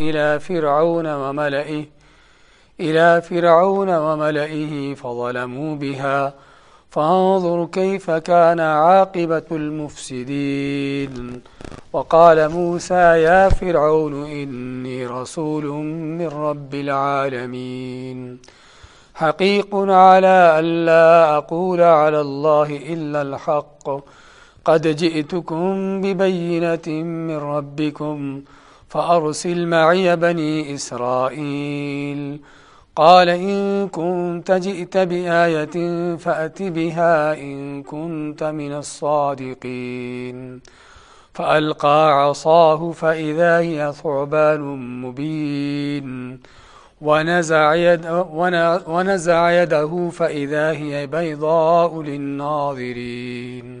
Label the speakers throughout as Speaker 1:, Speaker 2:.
Speaker 1: إلى فرعون وملئه، إلى فرعون وملئه فظلموا بها. فانظر كيف كان عاقبة المفسدين. وقال موسى يا فرعون، إني رسول من رب العالمين. حقيق على أن لا أقول على الله إلا الحق. قد جئتكم ببينة من ربكم. فأرسل معي بني إسرائيل. قال إن كنت جئت بآية فأت بها إن كنت من الصادقين. فألقى عصاه فإذا هي ثعبان مبين. ونزع, يد ونزع يده فإذا هي بيضاء للناظرين.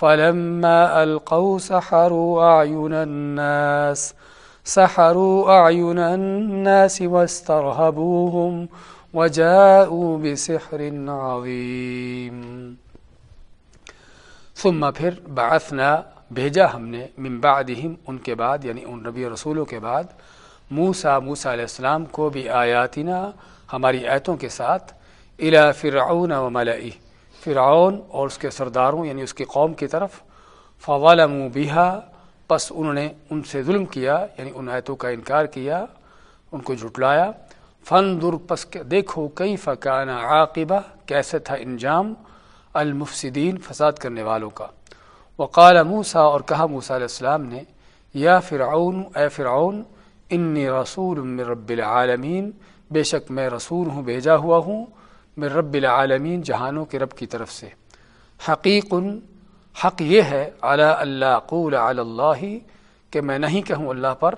Speaker 1: فلما ألقوا سحروا أعين الناس، سحروا أعين الناس واسترهبوهم وجاءوا بسحر عظيم. ثم پھر بعثنا، بھیجا ہم نے من بعدہم ان کے بعد یعنی ان نبی رسولوں کے بعد موسا موسا علیہ السلام کو بھی آیاتنا، ہماری آیتوں کے ساتھ الا فرعون و ملئی فرعون اور اس کے سرداروں یعنی اس کی قوم کی طرف فوالم بہا پس انہوں نے ان سے ظلم کیا یعنی ان آیتوں کا انکار کیا، ان کو جھٹلایا۔ فن در پس دیکھو کئی فقانہ عاقبہ، کیسے تھا انجام المفسدین فساد کرنے والوں کا۔ وقال موسا اور کہا موسیٰ علیہ السلام نے، یا فرعون، اے فرعون، انی رسول من رب العالمین، بے شک میں رسول ہوں، بھیجا ہوا ہوں۔ من رب العالمین جہانوں کے رب کی طرف سے۔ حقیق حق یہ ہے، علی اللہ قول علی اللہ، کہ میں نہیں کہوں اللہ پر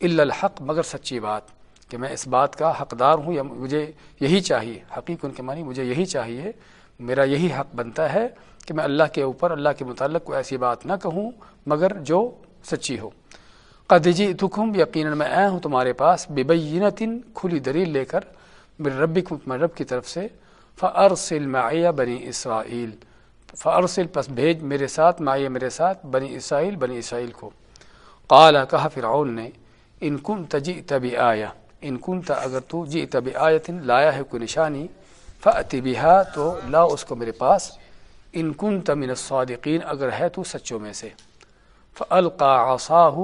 Speaker 1: الا الحق، مگر سچی بات، کہ میں اس بات کا حقدار ہوں یا مجھے یہی چاہیے۔ حقیق ان کے معنی مجھے یہی چاہیے، میرا یہی حق بنتا ہے کہ میں اللہ کے اوپر، اللہ کے متعلق کوئی ایسی بات نہ کہوں، مگر جو سچی ہو۔ قدجی تکم یقیناً میں آیا ہوں تمہارے پاس، ببینتن، کھلی دلیل لے کر میرے ربی رب کی طرف سے فرسل معیہ بنی اسرائیل فرسل پس بھیج میرے ساتھ معیہ میرے ساتھ بنی اسرائیل بنی اسرائیل کو۔ قالا کہا فرعون نے، ان کن تجی تبی آیا ان کن اگر تو جی تب آیتن لایا ہے کوئی نشانی فطبیہ تو لا اس کو میرے پاس۔ ان کن تمن الصادقین، اگر ہے تو سچوں میں سے۔ فلقا آصاہ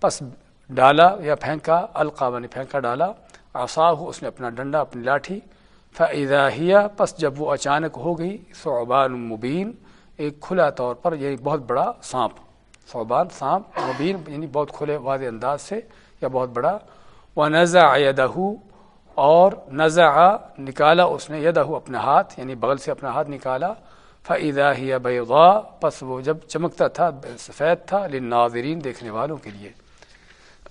Speaker 1: پس ڈالا یا پھینکا، القا بنی پھینکا ڈالا۔ آصاہ اس نے اپنا ڈنڈا، اپنی لاٹھی فضاہیہ پس جب وہ اچانک ہو گئی صعبان مبین، ایک کھلا طور پر یعنی بہت بڑا سانپ صعبان سانپ مبین یعنی بہت کھلے واضح انداز سے، یا بہت بڑا وہ نزا یدہ اور نزا نکالا اس نے یدہ اپنا ہاتھ یعنی بغل سے اپنا ہاتھ نکالا فعدا ہی بیغا پس وہ جب چمکتا تھا، سفید تھا لناظرین دیکھنے والوں کے لیے۔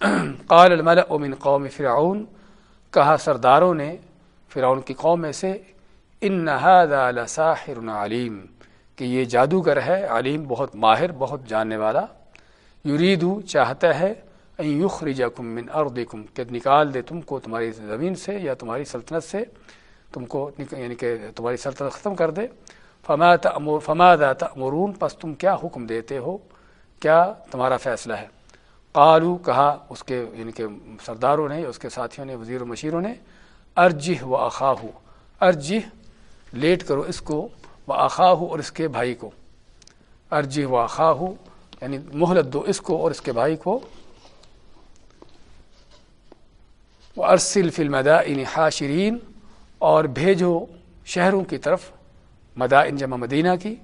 Speaker 1: قال الملأ من قوم فرعون کہا سرداروں نے، فرعون کی قوم میں سے، ان هذا لساحر علیم کہ یہ جادوگر ہے، علیم بہت ماہر، بہت جاننے والا۔ یریدو چاہتا ہے این یخرجکم من ارضکم کہ نکال دے تم کو تمہاری زمین سے یا تمہاری سلطنت سے، تم کو یعنی کہ تمہاری سلطنت ختم کر دے۔ فما تأمر فما ذا تأمرون؟ پس تم کیا حکم دیتے ہو؟ کیا تمہارا فیصلہ ہے؟ قالو، کہا اس کے یعنی کہ سرداروں نے، اس کے ساتھیوں نے، وزیر و مشیروں نے، ارجہ و اخاہو ارجہ، لیٹ کرو اس کو و اخاہو اور اس کے بھائی کو۔ ارجہ و اخاہو یعنی مہلت دو اس کو اور اس کے بھائی کو۔ وہ ارسل فلم حاشرین، اور بھیجو شہروں کی طرف مدائن جمع مدینہ کی،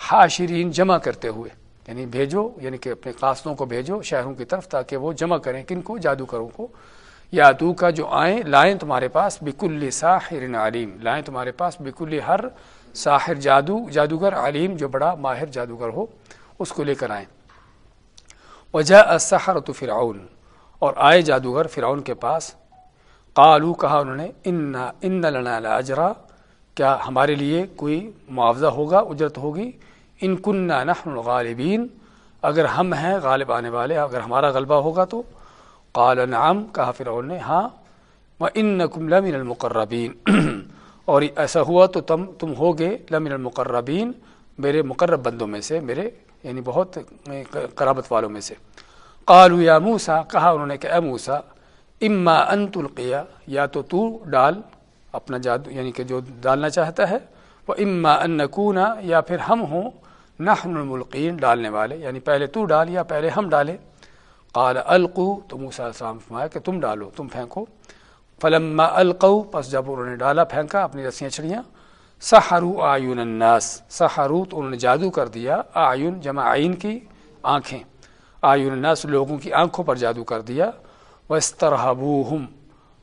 Speaker 1: حاشرین جمع کرتے ہوئے۔ یعنی بھیجو یعنی کہ اپنے قاصدوں کو بھیجو شہروں کی طرف تاکہ وہ جمع کریں کن کو جادوگروں کو۔ یا تو کا جو آئیں، لائیں تمہارے پاس بکل ساحر علیم۔ لائیں تمہارے پاس بکل ہر ساحر جادو، جادوگر علیم جو بڑا ماہر جادوگر ہو، اس کو لے کر آئیں۔ وجہ سحر تو فرعون۔ اور آئے جادوگر فرعون کے پاس۔ قالو کہا انہوں نے ان ان لنا لاجرا کیا ہمارے لیے کوئی معاوضہ ہوگا، اجرت ہوگی؟ ان کن نحن الغالبین، اگر ہم ہیں غالب آنے والے، اگر ہمارا غلبہ ہوگا تو۔ قال نعم، کہا فرعون نے ہاں و ان لمن المقربین۔ اور ایسا ہوا تو تم تم ہوگے لمن المقربین، میرے مقرب بندوں میں سے، میرے یعنی بہت قرابت والوں میں سے۔ قالو یا موسا کہا انہوں نے کہ اے موسا اما ان تلقیہ یا تو تو ڈال اپنا جادو یعنی کہ جو ڈالنا چاہتا ہے وہ اما ان نکونا، یا پھر ہم ہوں نحن الملقین ڈالنے والے یعنی پہلے تو ڈال یا پہلے ہم ڈالیں۔ قال القو، تو موسیٰ السلام فرمایا کہ تم ڈالو، تم پھینکو۔ فلما القو، پس جب انہوں نے ڈالا، پھینکا، اپنی رسیاں چھڑیاں سحرو آیون الناس، سحرو تو انہوں نے جادو کر دیا آیون جمع آئین کی آنکھیں۔ آیون الناس لوگوں کی آنکھوں پر جادو کر دیا۔ وسترحبوہم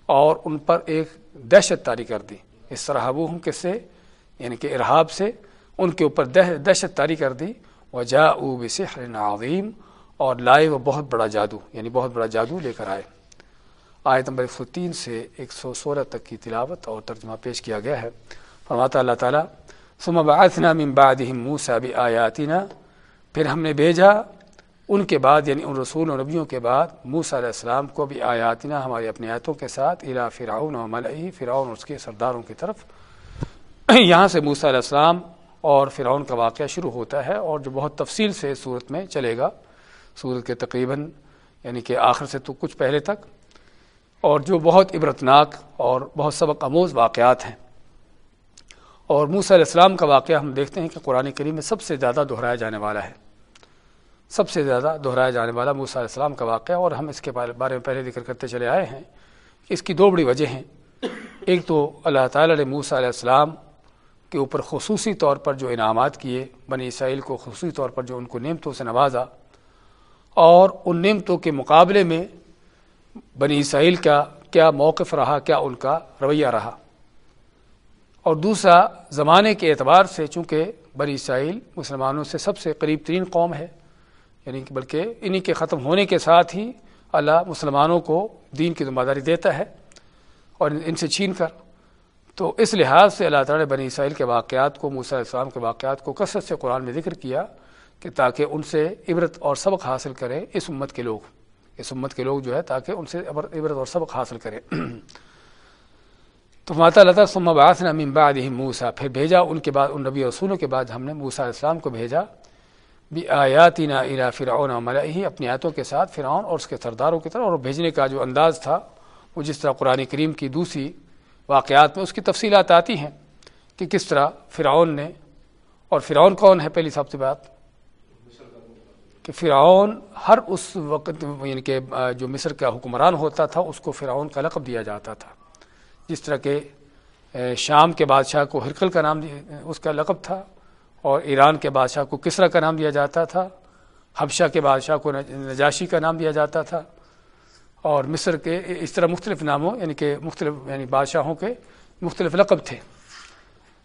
Speaker 1: اور ان پر ایک دہشت تاری کر دی۔ استرحبوہم کس سے؟ یعنی کہ ارہاب سے۔ ان کے اوپر دہشت تاری کر دی۔ وجاءوا بسحر عظیم اور لائے وہ بہت بڑا جادو یعنی بہت بڑا جادو لے کر آئے۔ آیت نمبر ایک سو تین سے ایک سو سولہ تک کی تلاوت اور ترجمہ پیش کیا گیا ہے۔ فرماتا اللہ تعالیٰ، ثم بعثنا من بعدهم موسى بآیاتنا پھر ہم نے بھیجا ان کے بعد یعنی ان رسول و نبیوں کے بعد، موسیٰ علیہ السلام کو بھی آیاتنا ہماری اپنی آیتوں کے ساتھ الا فرعون و ملئی فرعون اور اس کے سرداروں کی طرف۔ یہاں سے موسیٰ علیہ السلام اور فرعون کا واقعہ شروع ہوتا ہے اور جو بہت تفصیل سے صورت میں چلے گا صورت کے تقریباً یعنی کہ آخر سے تو کچھ پہلے تک، اور جو بہت عبرتناک اور بہت سبق آموز واقعات ہیں۔ اور موسیٰ علیہ السلام کا واقعہ ہم دیکھتے ہیں کہ قرآن کریم میں سب سے زیادہ دہرایا جانے والا ہے۔ سب سے زیادہ دہرایا جانے والا موسیٰ علیہ السلام کا واقعہ، اور ہم اس کے بارے میں پہلے ذکر کرتے چلے آئے ہیں کہ اس کی دو بڑی وجہ ہیں۔ ایک تو اللہ تعالیٰ نے موسیٰ علیہ السلام کے اوپر خصوصی طور پر جو انعامات کیے، بنی اسرائیل کو خصوصی طور پر جو ان کو نعمتوں سے نوازا، اور ان نعمتوں کے مقابلے میں بنی اسرائیل کا کیا موقف رہا، کیا ان کا رویہ رہا۔ اور دوسرا زمانے کے اعتبار سے چونکہ بنی اسرائیل مسلمانوں سے سب سے قریب ترین قوم ہے یعنی کہ بلکہ انہی کے ختم ہونے کے ساتھ ہی اللہ مسلمانوں کو دین کی ذمہ داری دیتا ہے اور ان سے چھین کر تو اس لحاظ سے اللہ تعالیٰ نے بنی اسرائیل کے واقعات کو، موسیٰ السلام کے واقعات کو کثرت سے قرآن میں ذکر کیا کہ تاکہ ان سے عبرت اور سبق حاصل کریں اس امت کے لوگ۔ اس امت کے لوگ جو ہے تاکہ ان سے عبرت اور سبق حاصل کریں۔ تو ماتا اللہ تعالیٰ باسن امین بعد موسا پھر بھیجا ان کے بعد، ان نبی رسولوں کے بعد ہم نے موسیٰ السلام کو بھیجا بھی آیاتی نا الا فرعون ہی اپنی آیتوں کے ساتھ فرعون اور اس کے سرداروں کی طرف اور بھیجنے کا جو انداز تھا وہ جس طرح قرآن کریم کی دوسری واقعات میں اس کی تفصیلات آتی ہیں کہ کس طرح فرعون نے اور فرعون کون ہے پہلی سب سے بات؟ کہ فرعون ہر اس وقت یعنی کہ جو مصر کا حکمران ہوتا تھا، اس کو فرعون کا لقب دیا جاتا تھا۔ جس طرح کہ شام کے بادشاہ کو ہرکل کا نام اس کا لقب تھا اور ایران کے بادشاہ کو کسرا کا نام دیا جاتا تھا۔ حبشہ کے بادشاہ کو نجاشی کا نام دیا جاتا تھا۔ اور مصر کے اس طرح مختلف ناموں یعنی کہ مختلف یعنی بادشاہوں کے مختلف لقب تھے۔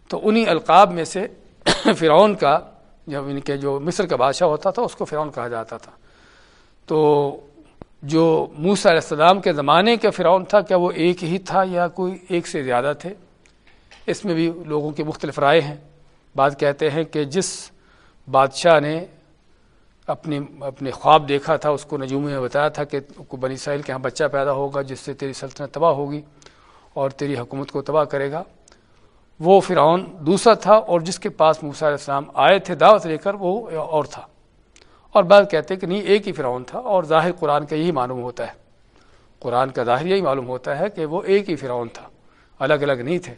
Speaker 1: تو انہی القاب میں سے فرعون کا، جب یعنی ان کے جو مصر کا بادشاہ ہوتا تھا، اس کو فرعون کہا جاتا تھا۔ تو جو موسیٰ علیہ السلام کے زمانے کا فرعون تھا، کیا وہ ایک ہی تھا یا کوئی ایک سے زیادہ تھے؟ اس میں بھی لوگوں کے مختلف رائے ہیں۔ بعض کہتے ہیں کہ جس بادشاہ نے اپنی اپنے خواب دیکھا تھا، اس کو نجومی میں بتایا تھا کہ بنی ساحل کے یہاں بچہ پیدا ہوگا، جس سے تیری سلطنت تباہ ہوگی اور تیری حکومت کو تباہ کرے گا۔ وہ فرعون دوسرا تھا اور جس کے پاس موسیٰ علیہ السلام آئے تھے، دعوت لے کر وہ اور تھا۔ اور بعض کہتے ہیں کہ نہیں، ایک ہی فرعون تھا اور ظاہر قرآن کا یہی معلوم ہوتا ہے۔ قرآن کا ظاہر یہی معلوم ہوتا ہے کہ وہ ایک ہی فرعون تھا الگ الگ نہیں تھے،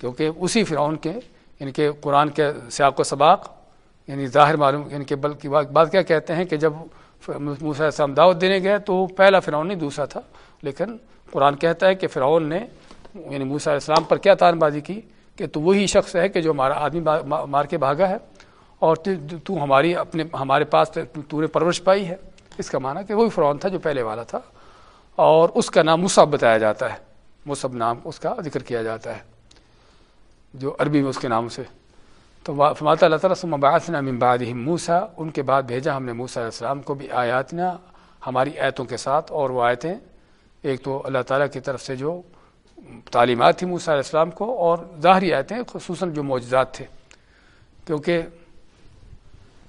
Speaker 1: کیونکہ اسی فرعون کے یعنی کہ قرآن کے سیاق و سباق یعنی ظاہر معلوم یعنی کہ بلکہ بات کیا کہتے ہیں کہ جب موسیٰ السلام دعوت دینے گئے تو پہلا فرعون نہیں، دوسرا تھا۔ لیکن قرآن کہتا ہے کہ فرعون نے یعنی موسیٰ السلام پر کیا تان بازی کی کہ تو وہی شخص ہے کہ جو ہمارا آدمی مار کے بھاگا ہے اور تو ہماری اپنے، ہمارے پاس تو نے پرورش پائی ہے۔ اس کا معنی کہ وہی فرعون تھا جو پہلے والا تھا۔ اور اس کا نام مصعب بتایا جاتا ہے۔ مصعب نام اس کا ذکر کیا جاتا ہے، جو عربی میں اس کے نام سے۔ تو فماتا اللہ تعالیٰ سمباسنا ممباد موسا ان کے بعد بھیجا ہم نے موسیٰ علیہ السلام کو بھی آیاتنا، ہماری ایتوں کے ساتھ اور وہ آیتیں۔ ایک تو اللہ تعالیٰ کی طرف سے جو تعلیمات تھیں موسیٰ علیہ السلام کو اور ظاہری آیتیں، خصوصاً جو معجزات تھے۔ کیونکہ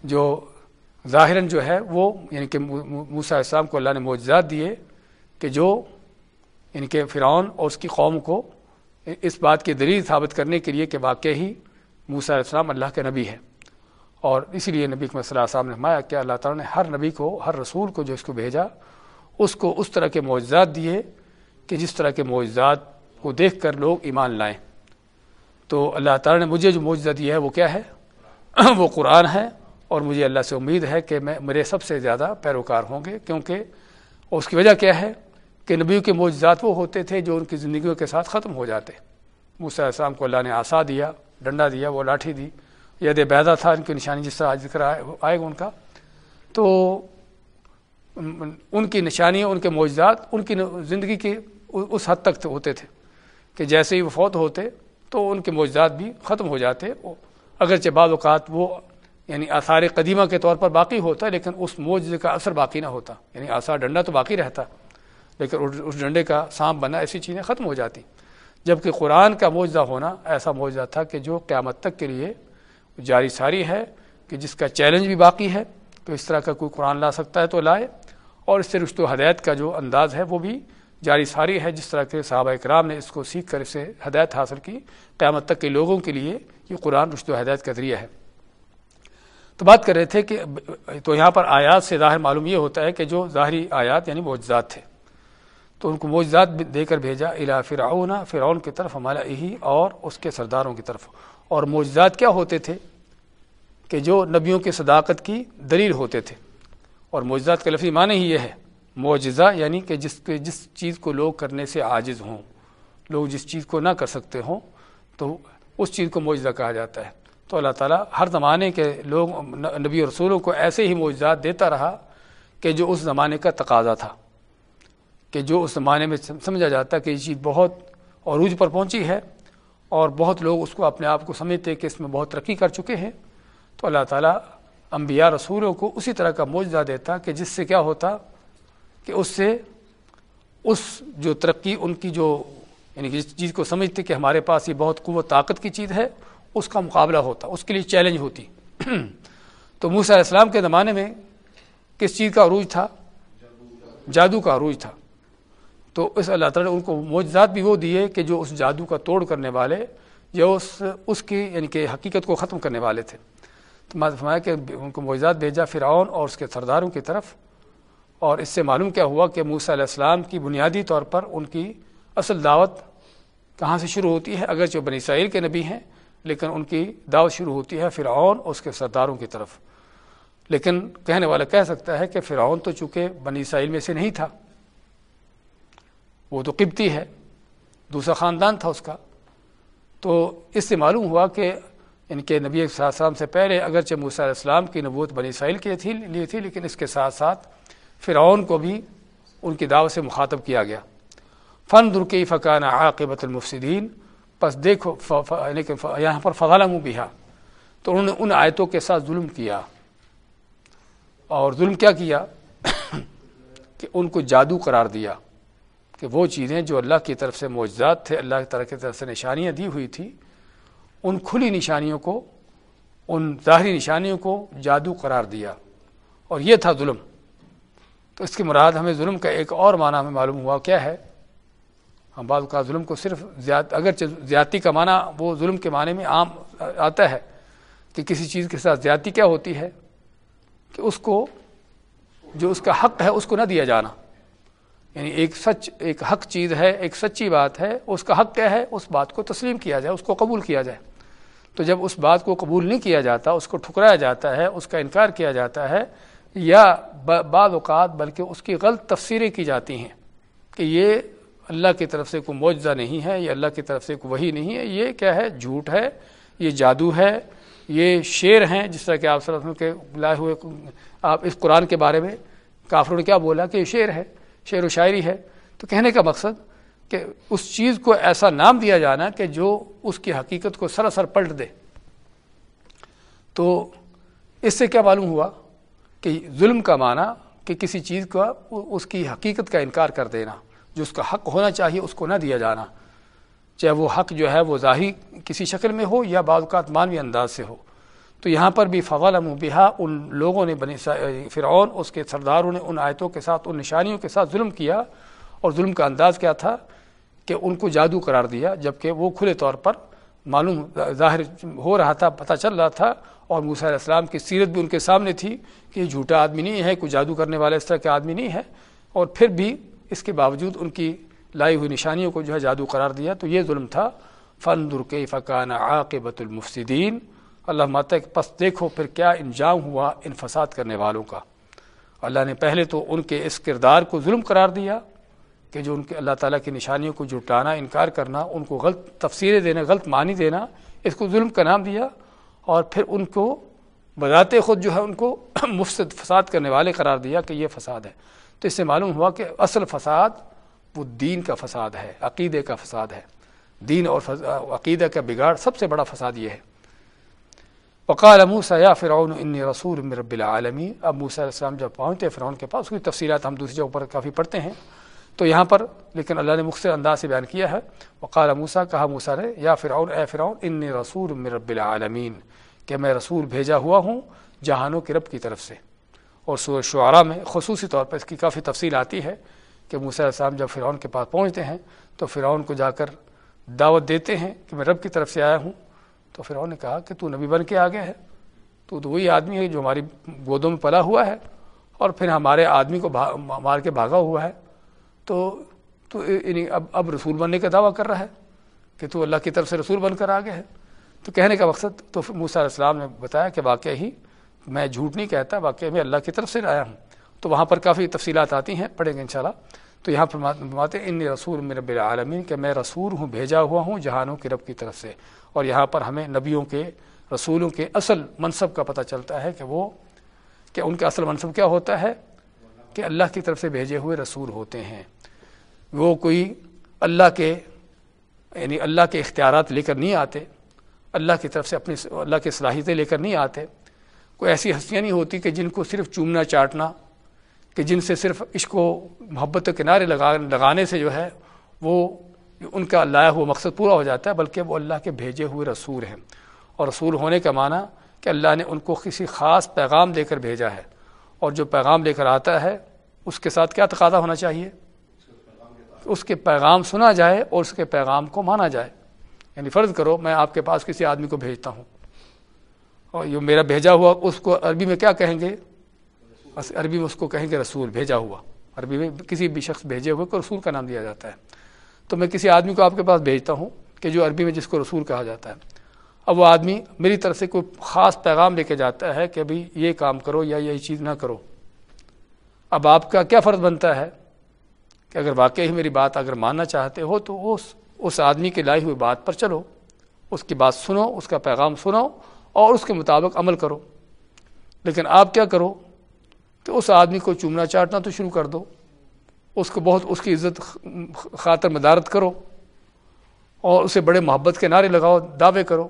Speaker 1: جو ظاہراً جو ہے وہ یعنی کہ موسیٰ علیہ السلام کو اللہ نے معجزات دیے کہ جو یعنی کہ فرعون اور اس کی قوم کو اس بات کی دلیل ثابت کرنے کے لیے کہ واقع ہی موسیٰ علیہ السلام اللہ کے نبی ہے اور اسی لیے نبی صلی اللہ علیہ وسلم نے مایا کہ اللہ تعالیٰ نے ہر نبی کو، ہر رسول کو جو اس کو بھیجا، اس کو اس طرح کے معجزات دیے کہ جس طرح کے معجزات کو دیکھ کر لوگ ایمان لائیں۔ تو اللہ تعالیٰ نے مجھے جو معجزہ دیا ہے وہ کیا ہے؟ وہ قرآن ہے اور مجھے اللہ سے امید ہے کہ میں، میرے سب سے زیادہ پیروکار ہوں گے۔ کیونکہ اس کی وجہ کیا ہے کہ نبیوں کے معجزات وہ ہوتے تھے جو ان کی زندگیوں کے ساتھ ختم ہو جاتے۔ موسیٰ علیہ السلام کو اللہ نے آسا دیا۔ ڈنڈا دیا، وہ لاٹھی دی، ید بیدا تھا، ان کی نشانی جس طرح ذکر آئے گا ان کا۔ تو ان کی نشانیاں ان کے معجزات، ان کی زندگی کے اس حد تک ہوتے تھے کہ جیسے ہی وہ فوت ہوتے تو ان کے معجزات بھی ختم ہو جاتے۔ اگرچہ بعض اوقات وہ یعنی آثار قدیمہ کے طور پر باقی ہوتا ہے لیکن اس معجزے کا اثر باقی نہ ہوتا۔ یعنی آثار ڈنڈا تو باقی رہتا، لیکن اس ڈنڈے کا سانپ بنا، ایسی چیزیں ختم ہو جاتی۔ جبکہ قرآن کا معجزہ ہونا ایسا معجزہ تھا کہ جو قیامت تک کے لیے جاری ساری ہے کہ جس کا چیلنج بھی باقی ہے، تو اس طرح کا کوئی قرآن لا سکتا ہے تو لائے۔ اور اس سے رشت و ہدایت کا جو انداز ہے، وہ بھی جاری ساری ہے۔ جس طرح کے صحابہ اکرام نے اس کو سیکھ کر اسے ہدایت حاصل کی، قیامت تک کے لوگوں کے لیے یہ قرآن رشت و ہدایت کا ذریعہ ہے۔ تو بات کر رہے تھے کہ تو یہاں پر آیات سے ظاہر معلوم یہ ہوتا ہے کہ جو ظاہری آیات یعنی معجزات تھے۔ تو ان کو معجزات دے کر بھیجا الا فرعون فرعون کی طرف، ہمارا یہی اور اس کے سرداروں کی طرف۔ اور معجزات کیا ہوتے تھے؟ کہ جو نبیوں کی صداقت کی دلیل ہوتے تھے۔ اور معجزات کا لفظی معنی ہی یہ ہے۔ معجزہ یعنی کہ جس کے جس چیز کو لوگ کرنے سے عاجز ہوں۔ لوگ جس چیز کو نہ کر سکتے ہوں، تو اس چیز کو معجزہ کہا جاتا ہے۔ تو اللہ تعالیٰ ہر زمانے کے لوگ، نبی رسولوں کو ایسے ہی معجزات دیتا رہا کہ جو اس زمانے کا تقاضا تھا۔ کہ جو اس زمانے میں سمجھا جاتا کہ یہ چیز بہت عروج پر پہنچی ہے اور بہت لوگ اس کو اپنے آپ کو سمجھتے کہ اس میں بہت ترقی کر چکے ہیں، تو اللہ تعالیٰ انبیاء رسولوں کو اسی طرح کا معجزہ دیتا کہ جس سے کیا ہوتا کہ اس سے اس جو ترقی، ان کی جو یعنی جس چیز کو سمجھتے کہ ہمارے پاس یہ بہت قوت، طاقت کی چیز ہے، اس کا مقابلہ ہوتا، اس کے لیے چیلنج ہوتی۔ تو موسیٰ علیہ السلام کے زمانے میں کس چیز کا عروج تھا؟ جادو کا عروج تھا۔ تو اس اللہ تعالیٰ نے ان کو معجزات بھی وہ دیے کہ جو اس جادو کا توڑ کرنے والے یا اس اس کی یعنی کہ حقیقت کو ختم کرنے والے تھے۔ تو میں فرمایا کہ ان کو معجزات بھیجا فرعون اور اس کے سرداروں کی طرف۔ اور اس سے معلوم کیا ہوا کہ موسیٰ علیہ السلام کی بنیادی طور پر ان کی اصل دعوت کہاں سے شروع ہوتی ہے؟ اگرچہ بنی اسرائیل کے نبی ہیں، لیکن ان کی دعوت شروع ہوتی ہے فرعون اور اس کے سرداروں کی طرف۔ لیکن کہنے والا کہہ سکتا ہے کہ فرعون تو چونکہ بنی اسرائیل میں سے نہیں تھا۔ وہ تو قبطی ہے، دوسرا خاندان تھا اس کا۔ تو اس سے معلوم ہوا کہ ان کے نبی السلام سے پہلے اگرچہ موسیٰ علیہ السلام کی نبوت بنی اسرائیل کی تھی لی تھی، لیکن اس کے ساتھ ساتھ فرعون کو بھی ان کی دعوت سے مخاطب کیا گیا۔ فن درکی فقان عاقبت المفسدین بس دیکھو یعنی یہاں پر فضالہ منہ بھی تو انہوں نے ان آیتوں کے ساتھ ظلم کیا۔ اور ظلم کیا کیا؟ کہ ان کو جادو قرار دیا۔ کہ وہ چیزیں جو اللہ کی طرف سے معجزات تھے، اللہ تعالیٰ کی طرف سے نشانیاں دی ہوئی تھی ان کھلی نشانیوں کو، ان ظاہری نشانیوں کو جادو قرار دیا۔ اور یہ تھا ظلم۔ تو اس کی مراد ہمیں ظلم کا ایک اور معنی ہمیں معلوم ہوا کیا ہے۔ ہم بعض کا ظلم کو صرف زیاد، اگرچہ زیادتی کا معنی وہ ظلم کے معنی میں عام آتا ہے کہ کسی چیز کے ساتھ زیادتی کیا ہوتی ہے، کہ اس کو، جو اس کا حق ہے، اس کو نہ دیا جانا۔ یعنی ایک سچ، ایک حق چیز ہے، ایک سچی بات ہے، اس کا حق کیا ہے؟ اس بات کو تسلیم کیا جائے، اس کو قبول کیا جائے۔ تو جب اس بات کو قبول نہیں کیا جاتا، اس کو ٹھکرایا جاتا ہے، اس کا انکار کیا جاتا ہے، یا بعض اوقات بلکہ اس کی غلط تفسیریں کی جاتی ہیں کہ یہ اللہ کی طرف سے کوئی معجزہ نہیں ہے، یہ اللہ کی طرف سے کوئی وہی نہیں ہے، یہ کیا ہے؟ جھوٹ ہے، یہ جادو ہے، یہ شعر ہیں، جس طرح کہ آپ صلی اللہ علیہ وسلم کے لائے ہوئے، آپ اس قرآن کے بارے میں کافروں نے کیا بولا کہ یہ شعر ہے۔ شعر و شاعری ہے، تو کہنے کا مقصد کہ اس چیز کو ایسا نام دیا جانا کہ جو اس کی حقیقت کو سراسر پلٹ دے۔ تو اس سے کیا معلوم ہوا کہ ظلم کا معنی کہ کسی چیز کا اس کی حقیقت کا انکار کر دینا، جو اس کا حق ہونا چاہیے اس کو نہ دیا جانا۔ چاہے وہ حق جو ہے وہ ظاہری کسی شکل میں ہو یا بعض اوقات مانوی انداز سے ہو۔ تو یہاں پر بھی فوال مبیحا ان لوگوں نے بنی فرعون، اس کے سرداروں نے ان آیتوں کے ساتھ، ان نشانیوں کے ساتھ ظلم کیا اور ظلم کا انداز کیا تھا کہ ان کو جادو قرار دیا، جبکہ وہ کھلے طور پر معلوم، ظاہر ہو رہا تھا، پتہ چل رہا تھا اور موسیٰ علیہ السلام کی سیرت بھی ان کے سامنے تھی کہ یہ جھوٹا آدمی نہیں ہے، کوئی جادو کرنے والا اس طرح کا آدمی نہیں ہے اور پھر بھی اس کے باوجود ان کی لائی ہوئی نشانیوں کو جو ہے جادو قرار دیا، تو یہ ظلم تھا۔ فن درکِ فقان عاقبۃ المفسدین اللہ ماتا کہ پس دیکھو پھر کیا انجام ہوا ان فساد کرنے والوں کا۔ اللہ نے پہلے تو ان کے اس کردار کو ظلم قرار دیا کہ جو ان کے اللہ تعالیٰ کی نشانیوں کو جٹانا انکار کرنا، ان کو غلط تفسیریں دینا، غلط معنی دینا، اس کو ظلم کا نام دیا اور پھر ان کو بذات خود جو ہے ان کو مفسد فساد کرنے والے قرار دیا کہ یہ فساد ہے۔ تو اس سے معلوم ہوا کہ اصل فساد وہ دین کا فساد ہے، عقیدے کا فساد ہے۔ دین اور عقیدہ کا بگاڑ سب سے بڑا فساد یہ ہے۔ وقال موسا یا فرعون ان رسول رب العالمین اب موسیٰ علیہ السلام جب پہنچتے، فرعون کے پاس اس کی تفصیلات ہم دوسری جگہ پر کافی پڑھتے ہیں، تو یہاں پر، لیکن اللہ نے مختصر انداز سے بیان کیا ہے۔ وقال موسا کہا موسا نے، یا فرعون، اے فرعون ان رسول رب العالمین کہ میں رسول بھیجا ہوا ہوں جہانوں کے رب کی طرف سے۔ اور سور شعراء میں خصوصی طور پر اس کی کافی تفصیل آتی ہے کہ موسیٰ علیہ السلام جب فرعون کے پاس پہنچتے ہیں، تو فرعون کو جا کر دعوت دیتے ہیں کہ میں رب کی طرف سے آیا ہوں۔ تو فرعون نے کہا کہ تو نبی بن کے آ ہے۔ تو تو وہی آدمی ہے جو ہماری گودوں میں پلا ہوا ہے اور پھر ہمارے آدمی کو مار کے بھاگا ہوا ہے۔ تو تو یعنی اب اب رسول بننے کا دعویٰ کر رہا ہے کہ تو اللہ کی طرف سے رسول بن کر آ ہے۔ تو کہنے کا مقصد تو موسیٰ علیہ السلام نے بتایا کہ واقعہ ہی میں جھوٹ نہیں کہتا واقعہ میں اللہ کی طرف سے آیا ہوں۔ تو وہاں پر کافی تفصیلات آتی ہیں، پڑھیں گے انشاءاللہ۔ تو یہاں پر بات ان رسول میں رب العالمین کہ میں رسول ہوں، بھیجا ہوا ہوں جہانوں کی رب کی طرف سے۔ اور یہاں پر ہمیں نبیوں کے رسولوں کے اصل منصب کا پتہ چلتا ہے کہ وہ کہ ان کا اصل منصب کیا ہوتا ہے کہ اللہ کی طرف سے بھیجے ہوئے رسول ہوتے ہیں۔ وہ کوئی اللہ کے یعنی اللہ کے اختیارات لے کر نہیں آتے، اللہ کی طرف سے اپنی اللہ کی صلاحیتیں لے کر نہیں آتے۔ کوئی ایسی ہستیاں نہیں ہوتی کہ جن کو صرف چومنا، چاٹنا، کہ جن سے صرف عشق و محبت کنارے لگا، لگانے سے جو ہے وہ ان کا لایا ہوا مقصد پورا ہو جاتا ہے، بلکہ وہ اللہ کے بھیجے ہوئے رسول ہیں۔ اور رسول ہونے کا معنی کہ اللہ نے ان کو کسی خاص پیغام دے کر بھیجا ہے۔ اور جو پیغام لے کر آتا ہے، اس کے ساتھ کیا تقاضا ہونا چاہیے؟ اس کے پیغام سنا جائے اور اس کے پیغام کو مانا جائے۔ یعنی فرض کرو، میں آپ کے پاس کسی آدمی کو بھیجتا ہوں۔ اور یہ میرا بھیجا ہوا، اس کو عربی میں کیا کہیں گے؟ عربی میں اس کو کہیں گے رسول، بھیجا ہوا۔ عربی میں کسی بھی شخص بھیجے ہوئے کو رسول کا نام دیا جاتا ہے۔ تو میں کسی آدمی کو آپ کے پاس بھیجتا ہوں کہ جو عربی میں جس کو رسول کہا جاتا ہے۔ اب وہ آدمی میری طرف سے کوئی خاص پیغام لے کے جاتا ہے کہ ابھی یہ کام کرو یا یہ چیز نہ کرو۔ اب آپ کا کیا فرض بنتا ہے کہ اگر واقعی میری بات اگر ماننا چاہتے ہو تو اس اس آدمی کے لائی ہوئی بات پر چلو، اس کی بات سنو، اس کا پیغام سنو اور اس کے مطابق عمل کرو۔ لیکن آپ کیا کرو کہ اس آدمی کو چومنا چاٹنا تو شروع کر دو۔ اس کو بہت اس کی عزت خاطر مدارت کرو اور اسے بڑے محبت کے نعرے لگاؤ، دعوے کرو،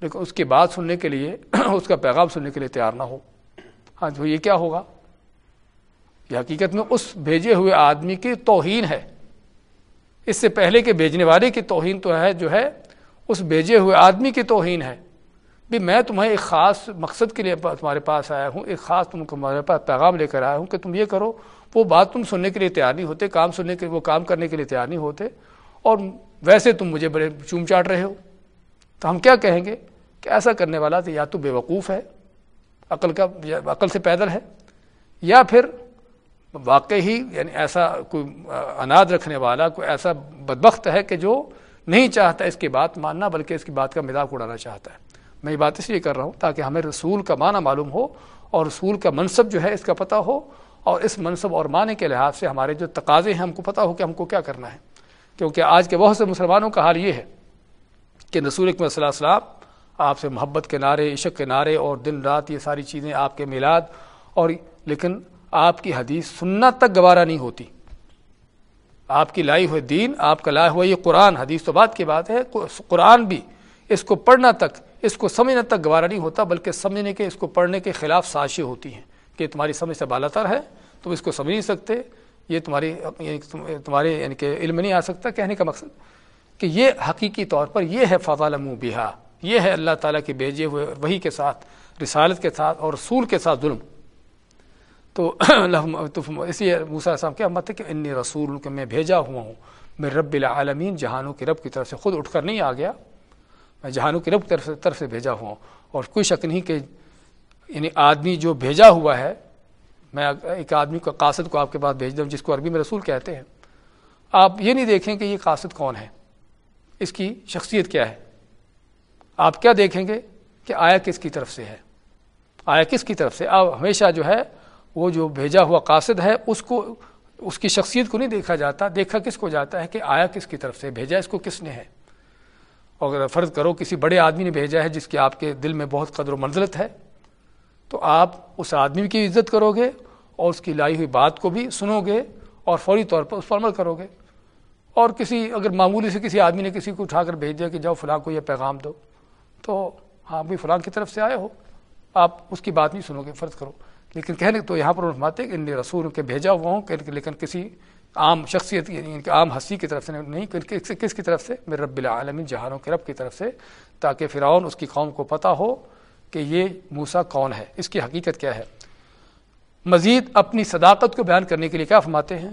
Speaker 1: لیکن اس کی بات سننے کے لیے، اس کا پیغام سننے کے لیے تیار نہ ہو۔ ہاں تو یہ کیا ہوگا؟ یہ حقیقت میں اس بھیجے ہوئے آدمی کی توہین ہے۔ اس سے پہلے کے بھیجنے والے کی توہین تو ہے، جو ہے، اس بھیجے ہوئے آدمی کی توہین ہے۔ بھی میں تمہیں ایک خاص مقصد کے لیے تمہارے پاس آیا ہوں، ایک خاص تم تمہارے پاس پیغام لے کر آیا ہوں کہ تم یہ کرو وہ بات تم سننے کے لیے تیار نہیں ہوتے، کام سننے کے، وہ کام کرنے کے لیے تیار نہیں ہوتے، اور ویسے تم مجھے بڑے چوم چاٹ رہے ہو۔ تو ہم کیا کہیں گے؟ کہ ایسا کرنے والا تو یا تو بے وقوف ہے، عقل کا، عقل سے پیدل ہے، یا پھر واقعی ہی یعنی ایسا کوئی اناد رکھنے والا، کوئی ایسا بدبخت ہے کہ جو نہیں چاہتا اس کی بات ماننا، بلکہ اس کی بات کا مذاق اڑانا چاہتا ہے۔ میں یہ بات اس لیے کر رہا ہوں تاکہ ہمیں رسول کا معنی معلوم ہو، اور رسول کا منصب جو ہے اس کا پتہ ہو اور اس منصب اور معنی کے لحاظ سے ہمارے جو تقاضے ہیں، ہم کو پتہ ہو کہ ہم کو کیا کرنا ہے۔ کیونکہ آج کے بہت سے مسلمانوں کا حال یہ ہے کہ رسول اکمل صلی اللہ علیہ وسلم، آپ سے محبت کے نعرے، عشق کے نعرے اور دن رات یہ ساری چیزیں آپ کے میلاد اور لیکن آپ کی حدیث سننا تک گوارا نہیں ہوتی۔ آپ کی لائی ہوئے دین، آپ کا لایا ہوا یہ قرآن، حدیث تو بات کی بات ہے، قرآن بھی اس کو پڑھنا تک، اس کو سمجھنا تک گوارا نہیں ہوتا، بلکہ سمجھنے کے، اس کو پڑھنے کے خلاف سازشیں ہوتی ہیں۔ کہ تمہاری سمجھ سے بالا تر ہے، تم اس کو سمجھ نہیں سکتے، یہ تمہاری یعنی تمہارے یعنی کہ علم نہیں آ سکتا کہنے کا مقصد۔ کہ یہ حقیقی طور پر یہ ہے فضا لم بہا یہ ہے اللہ تعالیٰ کے بھیجے ہوئے وہی کے ساتھ، رسالت کے ساتھ اور رسول کے ساتھ ظلم۔ تو اللہ اسی موسا صاحب کیا مت ہے کہ انی رسول کہ میں بھیجا ہوا ہوں۔ میں رب العالمین، جہانوں کے رب کی طرف سے۔ خود اٹھ کر نہیں آ گیا، میں جہانوں کی رب طرف سے طرف سے بھیجا ہوا ہوں۔ اور کوئی شک نہیں کہ یعنی آدمی جو بھیجا ہوا ہے، میں ایک آدمی کو قاصد کو آپ کے پاس بھیج دوں، جس کو عربی میں رسول کہتے ہیں، آپ یہ نہیں دیکھیں کہ یہ قاصد کون ہے، اس کی شخصیت کیا ہے؟ آپ کیا دیکھیں گے کہ آیا کس کی طرف سے ہے؟ آیا کس کی طرف سے؟ اب ہمیشہ جو ہے، وہ جو بھیجا ہوا قاصد ہے، اس کو، اس کی شخصیت کو نہیں دیکھا جاتا، دیکھا کس کو جاتا ہے کہ آیا کس کی طرف سے، بھیجا اس کو کس نے ہے؟ اور اگر فرض کرو کسی بڑے آدمی نے بھیجا ہے جس کی آپ کے دل میں بہت قدر و منزلت ہے تو آپ اس آدمی کی عزت کرو گے اور اس کی لائی ہوئی بات کو بھی سنو گے اور فوری طور پر اس پر عمل کرو گے۔ اور کسی، اگر معمولی سے کسی آدمی نے کسی کو اٹھا کر بھیج دیا کہ جاؤ فلاں کو یہ پیغام دو، تو ہاں بھی فلاں کی طرف سے آئے ہو۔ آپ اس کی بات نہیں سنو گے، فرض کرو۔ لیکن کہنے تو یہاں پر فرماتے کہ ان نے رسول کے بھیجا ہوا ہوں لیکن کسی عام شخصیت یعنی عام ہستی کی طرف سے نہیں کس کی طرف سے؟ میرے رب العالمین، جہانوں کے رب کی طرف سے، تاکہ فرعون اس کی قوم کو پتہ ہو۔ کہ یہ موسا کون ہے؟ اس کی حقیقت کیا ہے؟ مزید اپنی صداقت کو بیان کرنے کے لیے کیا فرماتے ہیں؟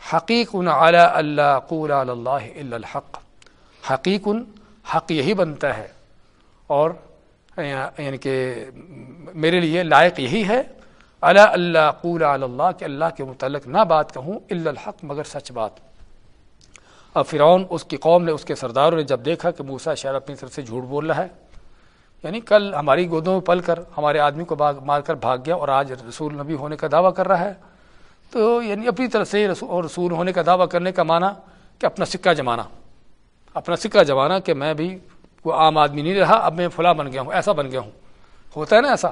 Speaker 1: حقیق علی اللہ قول اللہ الحق. حقیق حق یہی بنتا ہے اور یعنی کہ میرے لیے لائق یہی ہے اللہ اللہ قول اللہ کہ اللہ کے متعلق نہ بات کہوں الحق مگر سچ بات۔ اب فرعون اس کی قوم نے، اس کے سرداروں نے جب دیکھا کہ موسا شہر اپنی طرف سے جھوٹ بول رہا ہے یعنی کل ہماری گودوں میں پل کر ہمارے آدمی کو مار کر بھاگ گیا اور آج رسول نبی ہونے کا دعویٰ کر رہا ہے۔ تو یعنی اپنی طرف سے اور رسول ہونے کا دعویٰ کرنے کا معنی کہ اپنا سکہ جمانا۔ اپنا سکہ جمانا کہ میں بھی وہ عام آدمی نہیں رہا، اب میں فلاں بن گیا ہوں، ایسا بن گیا ہوں۔ ہوتا ہے نا ایسا؟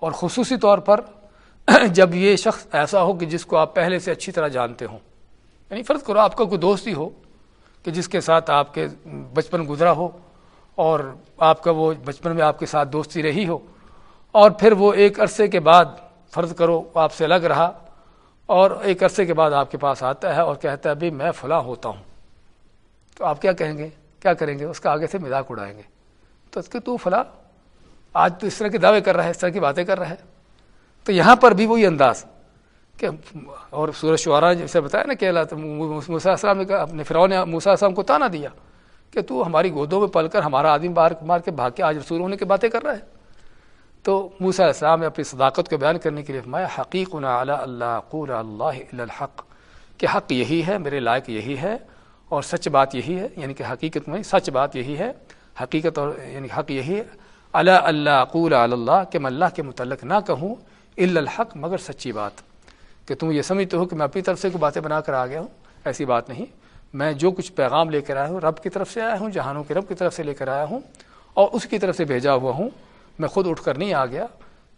Speaker 1: اور خصوصی طور پر جب یہ شخص ایسا ہو کہ جس کو آپ پہلے سے اچھی طرح جانتے ہوں۔ یعنی فرض کرو آپ کا کوئی دوست ہی ہو کہ جس کے ساتھ آپ کے بچپن گزرا ہو اور آپ کا وہ بچپن میں آپ کے ساتھ دوستی رہی ہو۔ اور پھر وہ ایک عرصے کے بعد فرض کرو آپ سے الگ رہا اور ایک عرصے کے بعد آپ کے پاس آتا ہے اور کہتا ہے، ابھی میں فلاں ہوتا ہوں۔ تو آپ کیا کہیں گے؟ کیا کریں گے؟ اس کا آگے سے مذاق اڑائیں گے۔ تو اس کے تو فلاں، آج تو اس طرح کے دعوے کر رہا ہے، اس طرح کی باتیں کر رہا ہے۔ تو یہاں پر بھی وہی انداز کہ اور سورج شعرا نے جیسے بتایا نا کہ اللہ موسا السلام نے کہا، اپنے فرعون نے موسا السلام کو تانا دیا۔ کہ تو ہماری گودوں میں پل کر ہمارا آدمی باہر مار کے بھاگ کے آج رسول ہونے کی باتیں کر رہا ہے۔ تو موسا السلام نے اپنی صداقت کو بیان کرنے کے لیے فرمایا حقیق علی اللہ قول اللہ الحق کہ حق یہی ہے، میرے لائق یہی ہے اور سچ بات یہی ہے یعنی کہ حقیقت میں سچ بات یہی ہے، حقیقت اور یعنی حق یہی ہے۔ اللہ اللہ قول اللہ کہ میں اللہ کے متعلق نہ کہوں الحق مگر سچی بات۔ کہ تم یہ سمجھتے ہو کہ میں اپنی طرف سے کوئی باتیں بنا کر آ گیا ہوں، ایسی بات نہیں۔ میں جو کچھ پیغام لے کر آیا ہوں، رب کی طرف سے آیا ہوں، جہانوں کے رب کی طرف سے لے کر آیا ہوں، اور اس کی طرف سے بھیجا ہوا ہوں۔ میں خود اٹھ کر نہیں آ گیا۔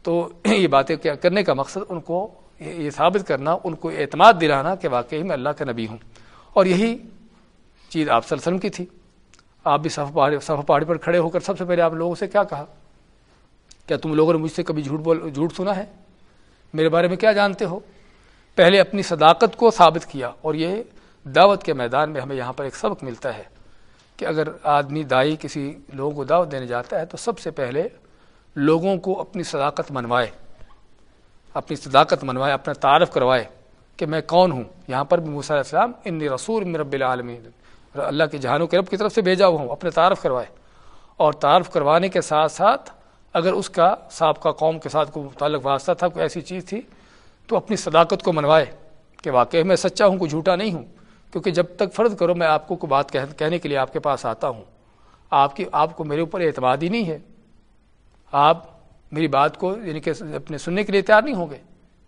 Speaker 1: تو یہ باتیں کیا کرنے کا مقصد ان کو یہ ثابت کرنا، ان کو اعتماد دلانا کہ واقعی میں اللہ کا نبی ہوں۔ اور یہی چیز آپ صلی اللہ علیہ وسلم کی تھی۔ آپ بھی صف پہاڑی صف پہاڑی پر کھڑے ہو کر سب سے پہلے آپ لوگوں سے کیا کہا؟ کیا تم لوگوں نے مجھ سے کبھی جھوٹ بول جھوٹ سنا ہے؟ میرے بارے میں کیا جانتے ہو؟ پہلے اپنی صداقت کو ثابت کیا اور یہ دعوت کے میدان میں ہمیں یہاں پر ایک سبق ملتا ہے کہ اگر آدمی دائی کسی لوگوں کو دعوت دینے جاتا ہے تو سب سے پہلے لوگوں کو اپنی صداقت منوائے، اپنی صداقت منوائے، اپنا تعارف کروائے کہ میں کون ہوں؟ یہاں پر بھی موسیٰ علیہ السلام ان رسول رب العالمین، اللہ کے جہانوں کے رب کی طرف سے بھیجا ہوا ہوں اپنے تعارف کروائے۔ اور تعارف کروانے کے ساتھ ساتھ اگر اس کا سابقہ قوم کے ساتھ کوئی متعلق واسطہ تھا، کوئی ایسی چیز تھی، تو اپنی صداقت کو منوائے کہ واقعی میں سچا ہوں، کوئی جھوٹا نہیں ہوں۔ کیونکہ جب تک فرض کرو میں آپ کو کوئی بات کہنے کے لیے آپ کے پاس آتا ہوں، آپ کی آپ کو میرے اوپر اعتماد ہی نہیں ہے۔ آپ میری بات کو یعنی کہ اپنے سننے کے لیے تیار نہیں ہوں گے۔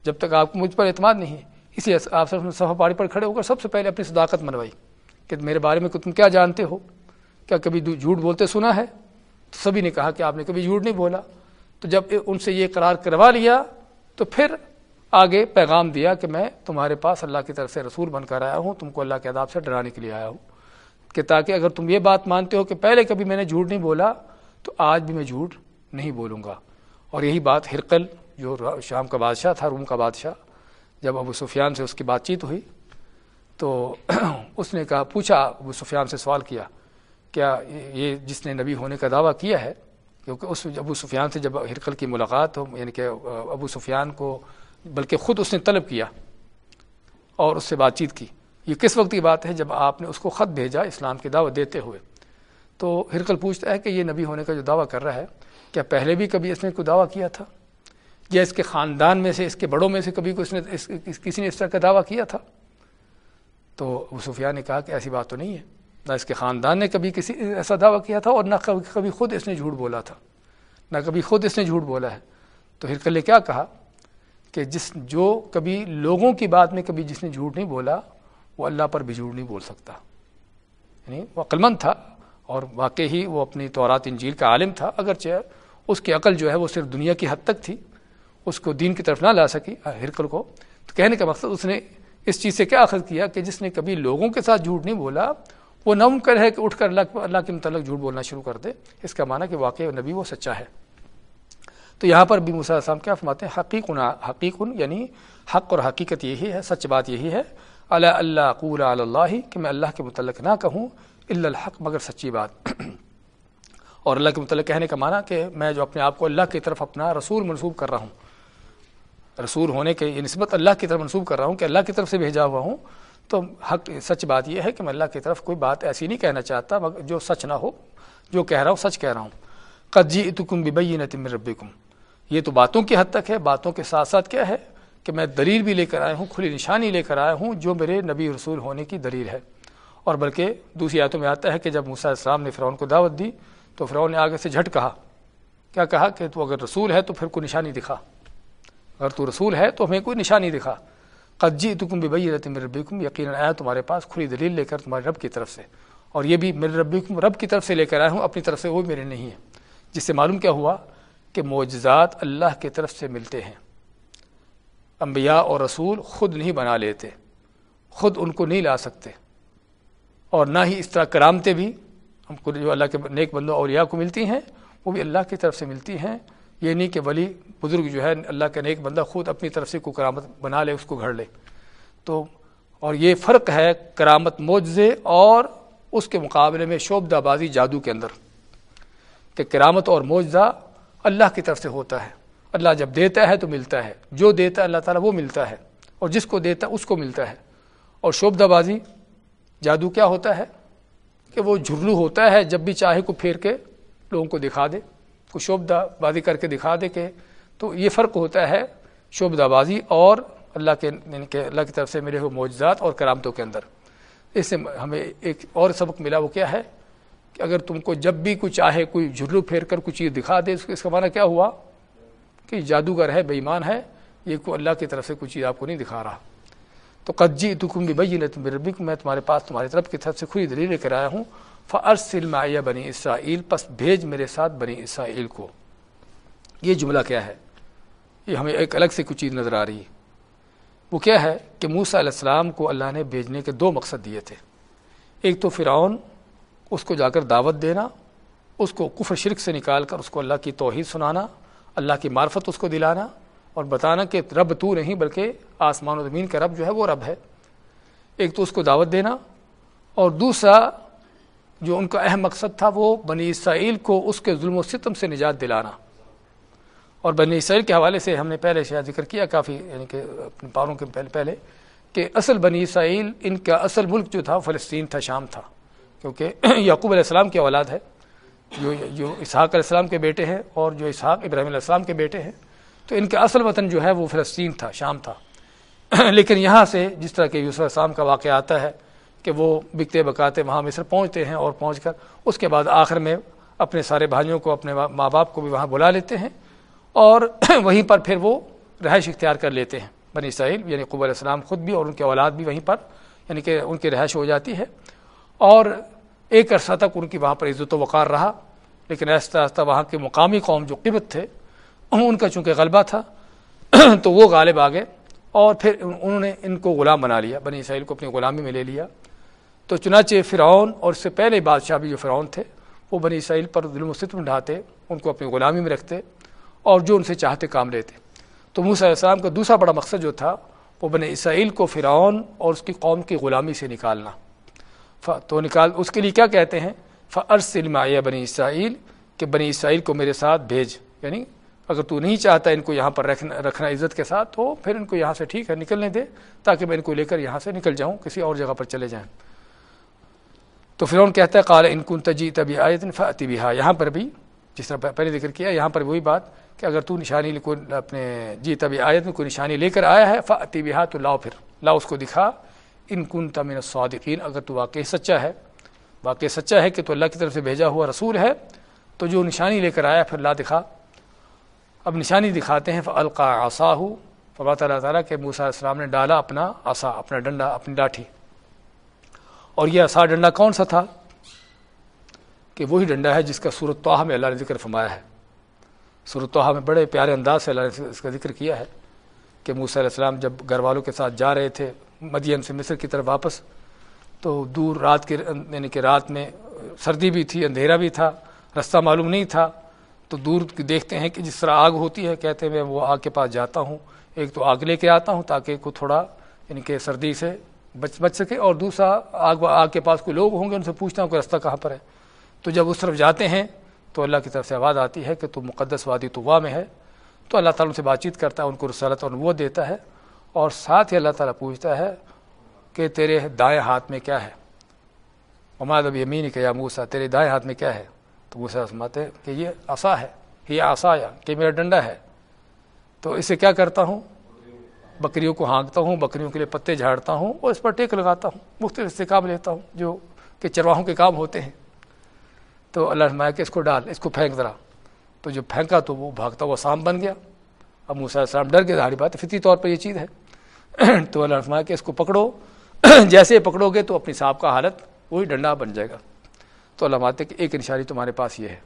Speaker 1: جب تک آپ کو مجھ پر اعتماد نہیں ہے۔ اس لیے آپ صرف صفحہ پاڑی پر کھڑے ہو کر سب سے پہلے اپنی صداقت منوائی کہ میرے بارے میں تم کیا جانتے ہو؟ کیا کبھی جھوٹ بولتے سنا ہے؟ تو سبھی نے کہا کہ آپ نے کبھی جھوٹ نہیں بولا۔ تو جب ان سے یہ قرار کروا لیا تو پھر آگے پیغام دیا کہ میں تمہارے پاس اللہ کی طرف سے رسول بن کر آیا ہوں، تم کو اللہ کے عذاب سے ڈرانے کے لیے آیا ہوں۔ کہ تاکہ اگر تم یہ بات مانتے ہو کہ پہلے کبھی میں نے جھوٹ نہیں بولا، تو آج بھی میں جھوٹ نہیں بولوں گا۔ اور یہی بات ہرقل، جو شام کا بادشاہ تھا، روم کا بادشاہ، جب ابو سفیان سے اس کی بات چیت ہوئی، تو اس نے کہا، پوچھا ابو سفیان سے سوال کیا کیا یہ جس نے نبی ہونے کا دعویٰ کیا ہے؟ کیونکہ اس ابو سفیان سے جب ہرقل کی ملاقات ہو یعنی کہ ابو سفیان کو بلکہ خود اس نے طلب کیا اور اس سے بات چیت کی۔ یہ کس وقت کی بات ہے جب آپ نے اس کو خط بھیجا اسلام کی دعوت دیتے ہوئے؟ تو ہرقل پوچھتا ہے کہ یہ نبی ہونے کا جو دعویٰ کر رہا ہے، کیا پہلے بھی کبھی اس نے کوئی دعویٰ کیا تھا؟ یا اس کے خاندان میں سے، اس کے بڑوں میں سے کبھی اس نے کسی نے اس طرح کا دعویٰ کیا تھا؟ تو ابو سفیان نے کہا کہ ایسی بات تو نہیں ہے۔ نہ اس کے خاندان نے کبھی کسی ایسا دعویٰ کیا تھا اور نہ کبھی خود اس نے جھوٹ بولا تھا۔ نہ کبھی خود اس نے جھوٹ بولا ہے۔ تو ہرکل نے کیا کہا؟ کہ جس جو کبھی لوگوں کی بات میں کبھی جس نے جھوٹ نہیں بولا، وہ اللہ پر بھی جھوٹ نہیں بول سکتا۔ یعنی وہ عقلمند تھا اور واقعی ہی وہ اپنی تورات، انجیل کا عالم تھا اگرچہ اس کی عقل جو ہے وہ صرف دنیا کی حد تک تھی، اس کو دین کی طرف نہ لا سکی ہرکل کو۔ تو کہنے کا مقصد اس نے اس چیز سے کیا اخذ کیا کہ جس نے کبھی لوگوں کے ساتھ جھوٹ نہیں بولا، وہ نمکن ہے کہ اٹھ کر اللہ اللہ کے متعلق جھوٹ بولنا شروع کر دے۔ اس کا معنی کہ واقع نبی وہ سچا ہے۔ تو یہاں پر بھی موسیٰ السلام کیا فرماتے ہیں؟ حقیق حقیق یعنی حق اور حقیقت یہی ہے، سچ بات یہی ہے۔ اللہ اللہ قول اللہ کہ میں اللہ کے متعلق نہ کہوں اللہ الحق مگر سچی بات۔ اور اللہ کے متعلق کہنے کا معنی کہ میں جو اپنے آپ کو اللہ کی طرف اپنا رسول منسوب کر رہا ہوں، رسول ہونے کے یہ نسبت اللہ کی طرف منسوب کر رہا ہوں کہ اللہ کی طرف سے بھیجا ہوا ہوں، تو حق سچ بات یہ ہے کہ میں اللہ کی طرف کوئی بات ایسی نہیں کہنا چاہتا جو سچ نہ ہو، جو کہہ رہا ہوں، سچ کہہ رہا ہوں۔ قدی اتکم ببئی نتم رب یہ تو باتوں کی حد تک ہے، باتوں کے ساتھ ساتھ کیا ہے کہ میں دلیل بھی لے کر آیا ہوں، کھلی نشانی لے کر آیا ہوں جو میرے نبی رسول ہونے کی دلیل ہے۔ اور بلکہ دوسری آیتوں میں آتا ہے کہ جب موسیٰ السلام نے فرعون کو دعوت دی تو فرعون نے آگے سے جھٹ کہا۔ کیا کہا کہ تو اگر رسول ہے تو پھر کوئی نشانی دکھا۔ اگر تو رسول ہے تو ہمیں کوئی نشانی دکھا۔ قدجی تکم بھی میرے ربکم یقیناً آیا تمہارے پاس کھلی دلیل لے کر تمہارے رب کی طرف سے۔ اور یہ بھی میرے ربکم رب کی طرف سے لے کر آیا ہوں، اپنی طرف سے وہ میرے نہیں ہیں جس سے معلوم کیا ہوا کہ معجزات اللہ کی طرف سے ملتے ہیں۔ انبیاء اور رسول خود نہیں بنا لیتے، خود ان کو نہیں لا سکتے۔ اور نہ ہی اس طرح کرامتیں بھی ہم کو جو اللہ کے نیک بندوں اور کو ملتی ہیں، وہ بھی اللہ کی طرف سے ملتی ہیں۔ یہ نہیں کہ ولی بزرگ جو ہے اللہ کا نیک بندہ خود اپنی طرف سے کوئی کرامت بنا لے، اس کو گھڑ لے۔ تو اور یہ فرق ہے کرامت معجزے اور اس کے مقابلے میں شعبدہ بازی جادو کے اندر کہ کرامت اور معجزہ اللہ کی طرف سے ہوتا ہے۔ اللہ جب دیتا ہے تو ملتا ہے۔ جو دیتا ہے اللہ تعالیٰ وہ ملتا ہے۔ اور جس کو دیتا ہے اس کو ملتا ہے۔ اور شعبدہ بازی جادو کیا ہوتا ہے؟ کہ وہ جھرلو ہوتا ہے جب بھی چاہے کو پھیر کے لوگوں کو دکھا دے۔ کو شعبدہ بازی کر کے دکھا دے کہ تو یہ فرق ہوتا ہے شعبدہ بازی اور اللہ کے یعنی اللہ کی طرف سے ملے ہوئے معجزات اور کرامتوں کے اندر۔ اس سے ہمیں ایک اور سبق ملا وہ کیا ہے؟ کہ اگر تم کو جب بھی کوئی چاہے کوئی جھرلو پھیر کر کوئی چیز دکھا دے، اس کا معنی کیا ہوا؟ کہ جادوگر ہے بے ایمان ہے، یہ کوئی اللہ کی طرف سے کوئی چیز آپ کو نہیں دکھا رہا۔ تو قدجی تکم بھی بئی تم ربی میں تمہارے پاس تمہاری طرف کی طرف سے کھلی دلیل لے کر آیا ہوں۔ فرسل معیہ بنی اسرائیل پس بھیج میرے ساتھ بنی اسرائیل کو۔ یہ جملہ کیا ہے؟ یہ ہمیں ایک الگ سے کچھ چیز نظر آ رہی ہے۔ وہ کیا ہے کہ موسا علیہ السلام کو اللہ نے بھیجنے کے دو مقصد دیے تھے۔ ایک تو فرعون اس کو جا کر دعوت دینا، اس کو کفر شرک سے نکال کر اس کو اللہ کی توحید سنانا، اللہ کی معرفت اس کو دلانا اور بتانا کہ رب تو نہیں بلکہ آسمان و زمین کا رب جو ہے وہ رب ہے۔ ایک تو اس کو دعوت دینا اور دوسرا جو ان کا اہم مقصد تھا وہ بنی اسرائیل کو اس کے ظلم و ستم سے نجات دلانا۔ اور بنی اسرائیل کے حوالے سے ہم نے پہلے شاید ذکر کیا کافی یعنی کہ اپنے پاروں کے پہلے پہلے کہ اصل بنی اسرائیل ان کا اصل ملک جو تھا فلسطین تھا، شام تھا۔ کیونکہ یعقوب علیہ السلام کی اولاد ہے، جو جو اسحاق علیہ السلام کے بیٹے ہیں اور جو اسحاق ابراہیم علیہ السلام کے بیٹے ہیں۔ تو ان کا اصل وطن جو ہے وہ فلسطین تھا، شام تھا۔ لیکن یہاں سے جس طرح کہ یوسف السلام کا واقعہ آتا ہے کہ وہ بکتے بکاتے وہاں مصر پہنچتے ہیں اور پہنچ کر اس کے بعد آخر میں اپنے سارے بھائیوں کو اپنے ماں باپ کو بھی وہاں بلا لیتے ہیں اور وہیں پر پھر وہ رہائش اختیار کر لیتے ہیں۔ بنی اسرائیل یعنی قبر السلام خود بھی اور ان کے اولاد بھی وہیں پر یعنی کہ ان کی رہائش ہو جاتی ہے۔ اور ایک عرصہ تک ان کی وہاں پر عزت و وقار رہا، لیکن آہستہ آہستہ وہاں کے مقامی قوم جو قبت تھے ان کا چونکہ غلبہ تھا، تو وہ غالب آ گئے اور پھر انہوں نے ان کو غلام بنا لیا، بنی اسرائیل کو اپنی غلامی میں لے لیا۔ تو چنانچہ فرعون اور اس سے پہلے بادشاہ بھی جو فرعون تھے، وہ بنی اسرائیل پر ظلم و ستم ڈھاتے، ان کو اپنی غلامی میں رکھتے اور جو ان سے چاہتے کام لیتے۔ تو موسیٰ علیہ السلام کا دوسرا بڑا مقصد جو تھا، وہ بنی اسرائیل کو فرعون اور اس کی قوم کی غلامی سے نکالنا۔ تو نکال اس کے لیے کیا کہتے ہیں؟ فرس علم بنی اسرائیل کہ بنی اسرائیل کو میرے ساتھ بھیج۔ یعنی اگر تو نہیں چاہتا ان کو یہاں پر رکھنا رکھنا عزت کے ساتت تو پھر ان کو یہاں سے ٹھیک ہے، نکلنے دے، تاکہ میں ان کو لے کر یہاں سے نکل جاؤں، کسی اور جگہ پر چلے جائیں۔ تو فرعون کہتا ہے، قال ان کن تجی تبھی آیت فعتی بھی یہاں پر بھی، جس طرح پہلے ذکر کیا، یہاں پر وہی بات کہ اگر تو نشانی کو اپنے جی تبھی آیت میں کوئی نشانی لے کر آیا ہے فعتی بھی تو لاؤ پھر۔ لاؤ اس کو دکھا۔ ان کن تمن صادقین اگر تو واقعی سچا ہے، واقعی سچا ہے کہ تو اللہ کی طرف سے بھیجا ہوا رسول ہے، تو جو نشانی لے کر آیا پھر لا دکھا۔ اب نشانی دکھاتے ہیں فلقا آسا ہو فبات اللہ تعالیٰ کہ موسیٰ علیہ السلام نے ڈالا اپنا آسا اپنا ڈنڈا، اپنی لاٹھی۔ اور یہ آسا ڈنڈا کون سا تھا؟ کہ وہی ڈنڈا ہے جس کا صورت توحہ میں اللہ نے ذکر فرمایا ہے۔ صورت توحہ میں بڑے پیارے انداز سے اللہ نے اس کا ذکر کیا ہے کہ موسیٰ علیہ السلام جب گھر والوں کے ساتھ جا رہے تھے مدین سے مصر کی طرف واپس، تو دور رات کے یعنی کہ رات میں سردی بھی تھی، اندھیرا بھی تھا، رستہ معلوم نہیں تھا، تو دور دیکھتے ہیں کہ جس طرح آگ ہوتی ہے، کہتے ہیں میں وہ آگ کے پاس جاتا ہوں، ایک تو آگ لے کے آتا ہوں تاکہ کو تھوڑا یعنی کہ سردی سے بچ بچ سکے، اور دوسرا آگ آگ کے پاس کوئی لوگ ہوں گے، ان سے پوچھتا ہوں کہ رستہ کہاں پر ہے۔ تو جب اس طرف جاتے ہیں، تو اللہ کی طرف سے آواز آتی ہے کہ تو مقدس وادی طوا میں ہے۔ تو اللہ تعالیٰ ان سے بات چیت کرتا ہے، ان کو رسالت اور وہ دیتا ہے۔ اور ساتھ ہی اللہ تعالیٰ پوچھتا ہے کہ تیرے دائیں ہاتھ میں کیا ہے؟ اماد اب یمین کہ یا موسا تیرے دائیں ہاتھ میں کیا ہے؟ تو موسا سماتے کہ یہ آسا ہے، یہ آسا یا کہ میرا ڈنڈا ہے۔ تو اسے کیا کرتا ہوں؟ بکریوں کو ہانکتا ہوں، بکریوں کے لیے پتے جھاڑتا ہوں اور اس پر ٹیک لگاتا ہوں، مختلف سے کام لیتا ہوں جو کہ چرواہوں کے کام ہوتے ہیں۔ تو اللہ نمایا کہ اس کو ڈال، اس کو پھینک ذرا۔ تو جو پھینکا تو وہ بھاگتا ہوا سام بن گیا۔ اب موسیٰ السلام ڈر کے دہاڑی بات فطری طور پر یہ چیز ہے۔ تو اللہ نمایا کہ اس کو پکڑو جیسے پکڑو گے تو اپنی صاحب کا حالت وہی ڈنڈا بن جائے گا۔ تو اللہ ماتے کہ ایک نشانی تمہارے پاس یہ ہے۔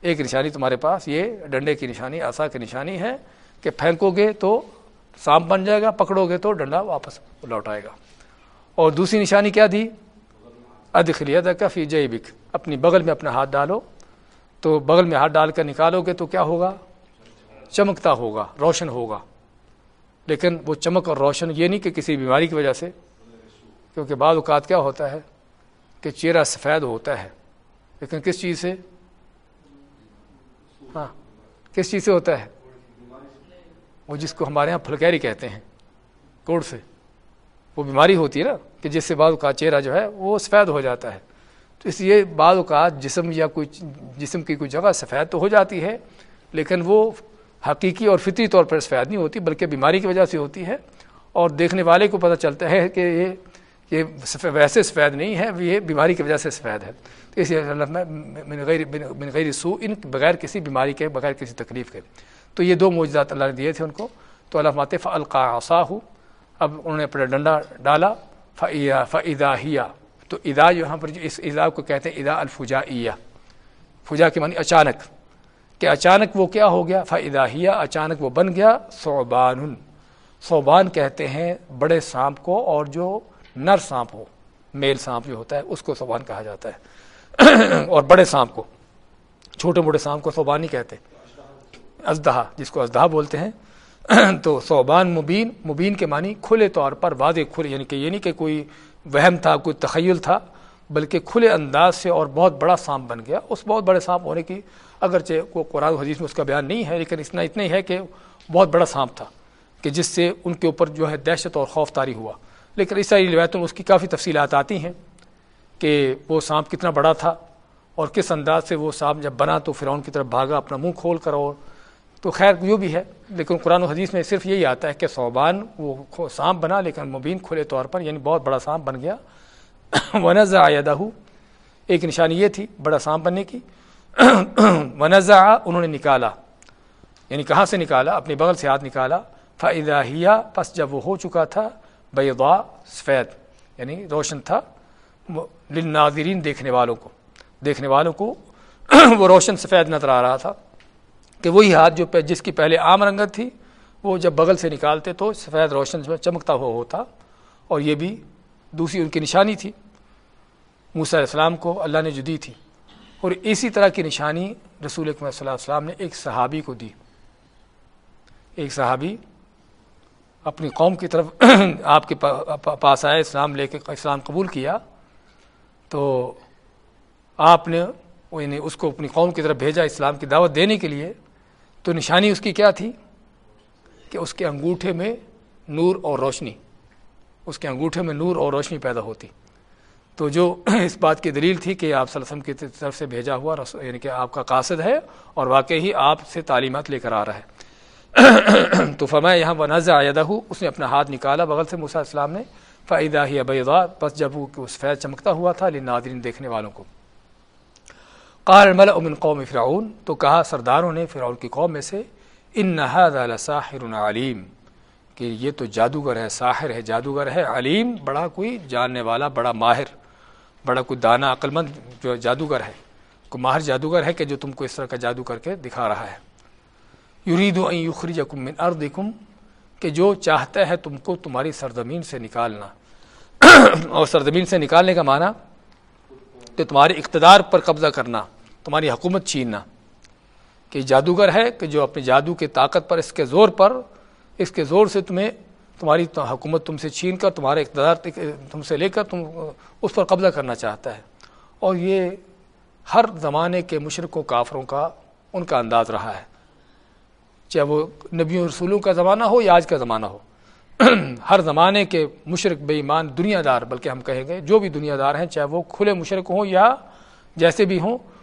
Speaker 1: ایک نشانی تمہارے پاس یہ ڈنڈے کی نشانی آسا کی نشانی ہے کہ پھینکو گے تو سانپ بن جائے گا، پکڑو گے تو ڈنڈا واپس لوٹ آئے گا۔ اور دوسری نشانی کیا دی؟ ادخلیت کفی جے بک اپنی بغل میں اپنا ہاتھ ڈالو۔ تو بغل میں ہاتھ ڈال کر نکالو گے تو کیا ہوگا؟ چمکتا ہوگا، روشن ہوگا۔ لیکن وہ چمک اور روشن، یہ نہیں کہ کسی بیماری کی وجہ سے، کیونکہ بعض اوقات کیا ہوتا ہے کہ چہرہ سفید ہوتا ہے۔ لیکن کس چیز سے؟ ہاں کس چیز سے ہوتا ہے؟ وہ جس کو ہمارے یہاں پھلکیری کہتے ہیں، کوڑ سے۔ وہ بیماری ہوتی ہے نا، کہ جس سے بعض اوقات چہرہ جو ہے وہ سفید ہو جاتا ہے۔ تو اس لیے بعض اوقات جسم یا کوئی جسم کی کوئی جگہ سفید تو ہو جاتی ہے، لیکن وہ حقیقی اور فطری طور پر سفید نہیں ہوتی، بلکہ بیماری کی وجہ سے ہوتی ہے۔ اور دیکھنے والے کو پتہ چلتا ہے کہ یہ یہ ویسے سفید نہیں ہے، یہ بیماری کی وجہ سے سفید ہے۔ تو اس لیے غیر سو ان بغیر کسی بیماری کے، بغیر کسی تکلیف کے۔ تو یہ دو موجودات اللہ نے دیے تھے ان کو۔ تو اللہ مات فلقا ہو اب انہوں نے اپنا ڈنڈا ڈالا فعا فعدا تو ادا جو یہاں پر جو اس ادا کو کہتے ہیں ادا الفجا فجا کے معنی اچانک۔ کہ اچانک وہ کیا ہو گیا؟ فعدا اچانک وہ بن گیا صوبان صوبان کہتے ہیں بڑے سانپ کو اور جو نر سانپ ہو، میل سانپ جو ہوتا ہے، اس کو صوبان کہا جاتا ہے۔ اور بڑے سانپ کو، چھوٹے موٹے سانپ کو صوبان ہی کہتے ازدہا جس کو ازدہا بولتے ہیں۔ تو صوبان مبین مبین کے معنی کھلے طور پر واضح کھلے یعنی کہ یہ نہیں کہ کوئی وہم تھا، کوئی تخیل تھا۔ بلکہ کھلے انداز سے اور بہت بڑا سانپ بن گیا۔ اس بہت بڑے سانپ ہونے کی اگرچہ کو قرآن حدیث میں اس کا بیان نہیں ہے، لیکن اتنا اتنا ہی ہے کہ بہت بڑا سانپ تھا کہ جس سے ان کے اوپر جو ہے دہشت اور خوف تاری ہوا۔ لیکن اس ساری روایتوں میں اس کی کافی تفصیلات آتی ہیں کہ وہ سانپ کتنا بڑا تھا اور کس انداز سے وہ سانپ جب بنا تو فرعون کی طرف بھاگا، اپنا منہ کھول کر اور تو خیر یوں بھی ہے، لیکن قرآن و حدیث میں صرف یہی آتا ہے کہ صوبان وہ سانپ بنا، لیکن مبین کھلے طور پر یعنی بہت بڑا سانپ بن گیا۔ ونزا آیادہ ایک نشانی یہ تھی، بڑا سانپ بننے کی. ونزا انہوں نے نکالا. یعنی کہاں سے نکالا؟ اپنی بغل سے ہاتھ نکالا. فضا پس جب وہ ہو چکا تھا بیضا سفید. یعنی روشن تھا. لن ناظرین دیکھنے والوں کو. دیکھنے والوں کو وہ روشن سفید نظر آ رہا تھا کہ وہی ہاتھ جو جس کی پہلے عام رنگت تھی، وہ جب بغل سے نکالتے تو سفید روشن چمکتا ہوا ہوتا اور یہ بھی دوسری ان کی نشانی تھی. موسیٰ علیہ السلام کو اللہ نے جو دی تھی، اور اسی طرح کی نشانی رسول اکمل صلی اللہ علیہ وسلم نے ایک صحابی کو دی۔ ایک صحابی اپنی قوم کی طرف آپ کے پاس آئے، اسلام لے کے اسلام قبول کیا۔ تو آپ نے یعنی اس کو اپنی قوم کی طرف بھیجا اسلام کی دعوت دینے کے لیے۔ تو نشانی اس کی کیا تھی؟ کہ اس کے انگوٹھے میں نور اور روشنی، اس کے انگوٹھے میں نور اور روشنی پیدا ہوتی۔ تو جو اس بات کی دلیل تھی کہ آپ صلی اللہ علیہ وسلم کی طرف سے بھیجا ہوا یعنی کہ آپ کا قاصد ہے اور واقعی آپ سے تعلیمات لے کر آ رہا ہے۔ تو فرمایا، یہاں ونازع آیدہ اس نے اپنا ہاتھ نکالا بغل سے موسیٰ السلام نے۔ فائدہ ہی ابیضا بس جب وہ اس فیض چمکتا ہوا تھا ناظرین دیکھنے والوں کو۔ قال الملأ من قوم فرعون، تو کہا سرداروں نے فرعون کی قوم میں سے ان هذا لساحر علیم کہ یہ تو جادوگر ہے، ساحر ہے، جادوگر ہے، علیم، بڑا کوئی جاننے والا، بڑا ماہر۔ بڑا کوئی دانا عقل مند جو جادوگر ہے، کوئی ماہر جادوگر ہے کہ جو تم کو اس طرح کا جادو کر کے دکھا رہا ہے۔ یرید ان یخرجکم من ارضکم، کہ جو چاہتا ہے تم کو تمہاری سرزمین سے نکالنا۔ اور سرزمین سے نکالنے کا معنی، کہ تمہارے اقتدار پر قبضہ کرنا، تمہاری حکومت چھیننا۔ کہ جادوگر ہے کہ جو اپنے جادو کی طاقت پر، اس کے زور پر، اس کے زور سے تمہیں تمہاری حکومت تم سے چھین کر، تمہارے اقتدار تم سے لے کر تم اس پر قبضہ کرنا چاہتا ہے۔ اور یہ ہر زمانے کے مشرق و کافروں کا ان کا انداز رہا ہے۔ چاہے وہ نبی رسولوں کا زمانہ ہو یا آج کا زمانہ ہو۔ ہر زمانے کے مشرق بے ایمان دنیا دار، بلکہ ہم کہیں گے جو بھی دنیا دار ہیں، چاہے وہ کھلے مشرق ہوں یا جیسے بھی ہوں